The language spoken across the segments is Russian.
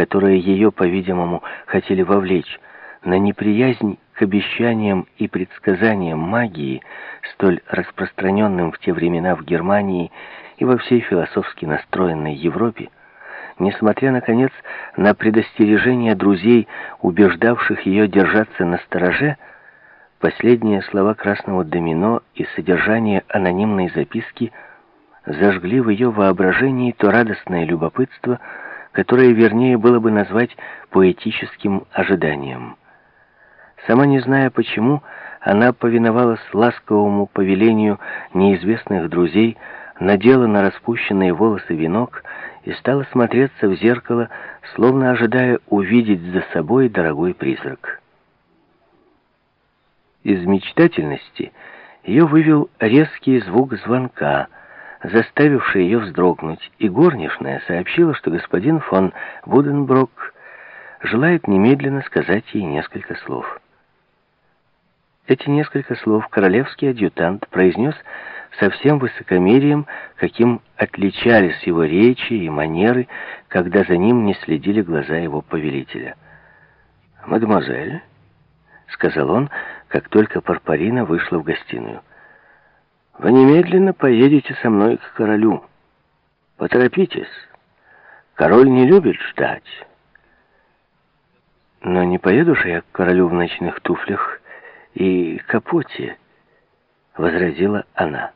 которые ее, по-видимому, хотели вовлечь, на неприязнь к обещаниям и предсказаниям магии, столь распространенным в те времена в Германии и во всей философски настроенной Европе, несмотря, наконец, на предостережения друзей, убеждавших ее держаться на стороже, последние слова красного домино и содержание анонимной записки зажгли в ее воображении то радостное любопытство, которое вернее было бы назвать поэтическим ожиданием. Сама не зная почему, она повиновалась ласковому повелению неизвестных друзей, надела на распущенные волосы венок и стала смотреться в зеркало, словно ожидая увидеть за собой дорогой призрак. Из мечтательности ее вывел резкий звук звонка, заставивший ее вздрогнуть, и горничная сообщила, что господин фон Буденброк желает немедленно сказать ей несколько слов. Эти несколько слов королевский адъютант произнес со всем высокомерием, каким отличались его речи и манеры, когда за ним не следили глаза его повелителя. «Мадемуазель», — сказал он, как только Парпарина вышла в гостиную, — «вы немедленно поедете со мной к королю. Поторопитесь. Король не любит ждать». «Но не поеду же я к королю в ночных туфлях», и капоте», — возразила она.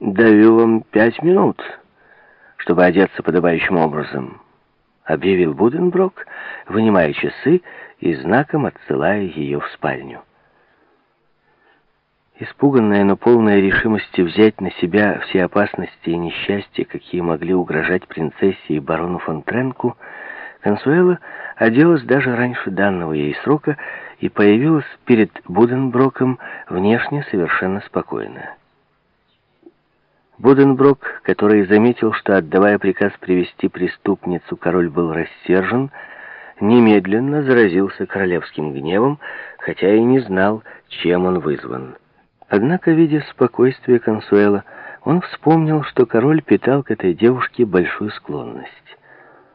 «Даю вам пять минут, чтобы одеться подобающим образом», — объявил Буденброк, вынимая часы и знаком отсылая ее в спальню. Испуганная, но полная решимости взять на себя все опасности и несчастья, какие могли угрожать принцессе и барону фон Тренку, Консуэла оделась даже раньше данного ей срока и появилась перед Буденброком внешне совершенно спокойная. Буденброк, который заметил, что, отдавая приказ привести преступницу, король был рассержен, немедленно заразился королевским гневом, хотя и не знал, чем он вызван. Однако, видя спокойствие Консуэла, он вспомнил, что король питал к этой девушке большую склонность.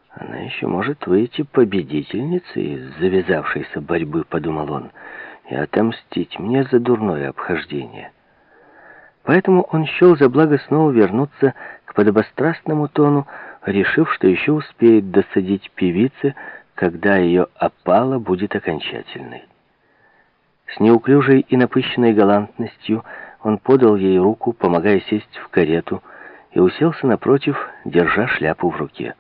Она еще может выйти победительницей из завязавшейся борьбы, подумал он, и отомстить мне за дурное обхождение. Поэтому он счел за благо снова вернуться к подобострастному тону, решив, что еще успеет досадить певице, когда ее опала будет окончательной. С неуклюжей и напыщенной галантностью он подал ей руку, помогая сесть в карету, и уселся напротив, держа шляпу в руке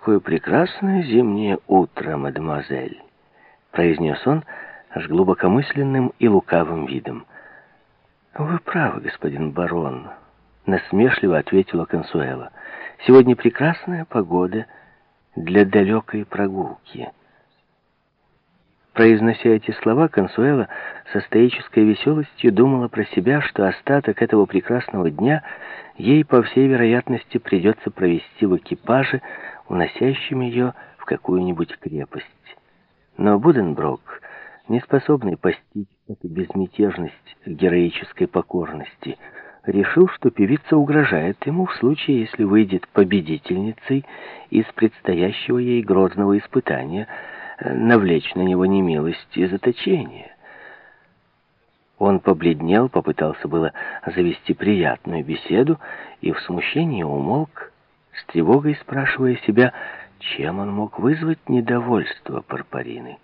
какое прекрасное зимнее утро, мадемуазель!» произнес он с глубокомысленным и лукавым видом. «Вы правы, господин барон», — насмешливо ответила Консуэла. «Сегодня прекрасная погода для далекой прогулки». Произнося эти слова, Консуэла со стоической веселостью думала про себя, что остаток этого прекрасного дня ей, по всей вероятности, придется провести в экипаже, уносящим ее в какую-нибудь крепость. Но Буденброк, не способный постичь эту безмятежность героической покорности, решил, что певица угрожает ему в случае, если выйдет победительницей из предстоящего ей грозного испытания, навлечь на него немилость и заточение. Он побледнел, попытался было завести приятную беседу и в смущении умолк, с тревогой спрашивая себя, чем он мог вызвать недовольство Парпарины.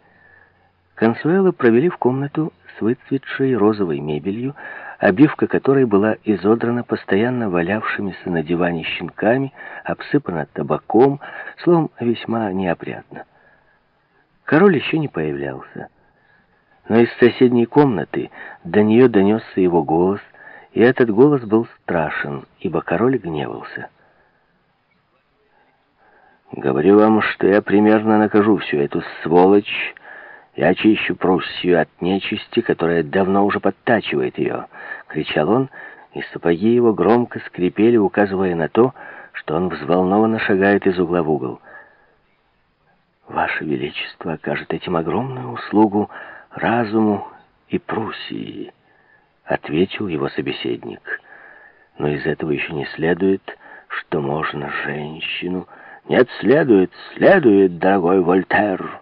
Консуэла провели в комнату с выцветшей розовой мебелью, обивка которой была изодрана постоянно валявшимися на диване щенками, обсыпана табаком, словом, весьма неопрятно. Король еще не появлялся. Но из соседней комнаты до нее донесся его голос, и этот голос был страшен, ибо король гневался. Говорю вам, что я примерно накажу всю эту сволочь и очищу Пруссию от нечисти, которая давно уже подтачивает ее, — кричал он, и сапоги его громко скрипели, указывая на то, что он взволнованно шагает из угла в угол. «Ваше Величество окажет этим огромную услугу разуму и Пруссии», — ответил его собеседник. «Но из этого еще не следует, что можно женщину...» «Нет, следует, следует, дорогой Вольтер!»